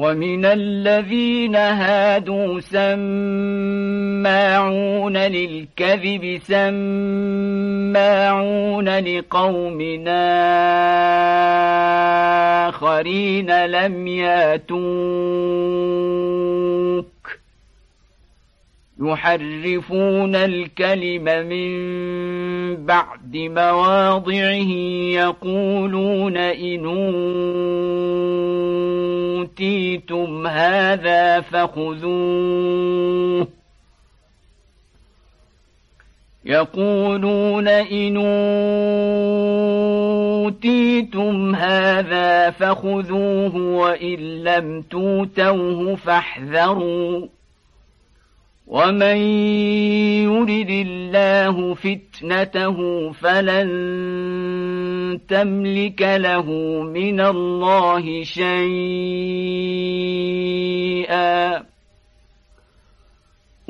ومن الذين هادوا سماعون للكذب سماعون لقوم آخرين لم ياتوك. يحرفون الكلم من بعد مواضعه يقولون إنون أوتيتم هذا فخذوه يقولون إن أوتيتم هذا فخذوه وإن لم توتوه فاحذروا ومن يرد الله فتنته فلن تملك له من الله شيئا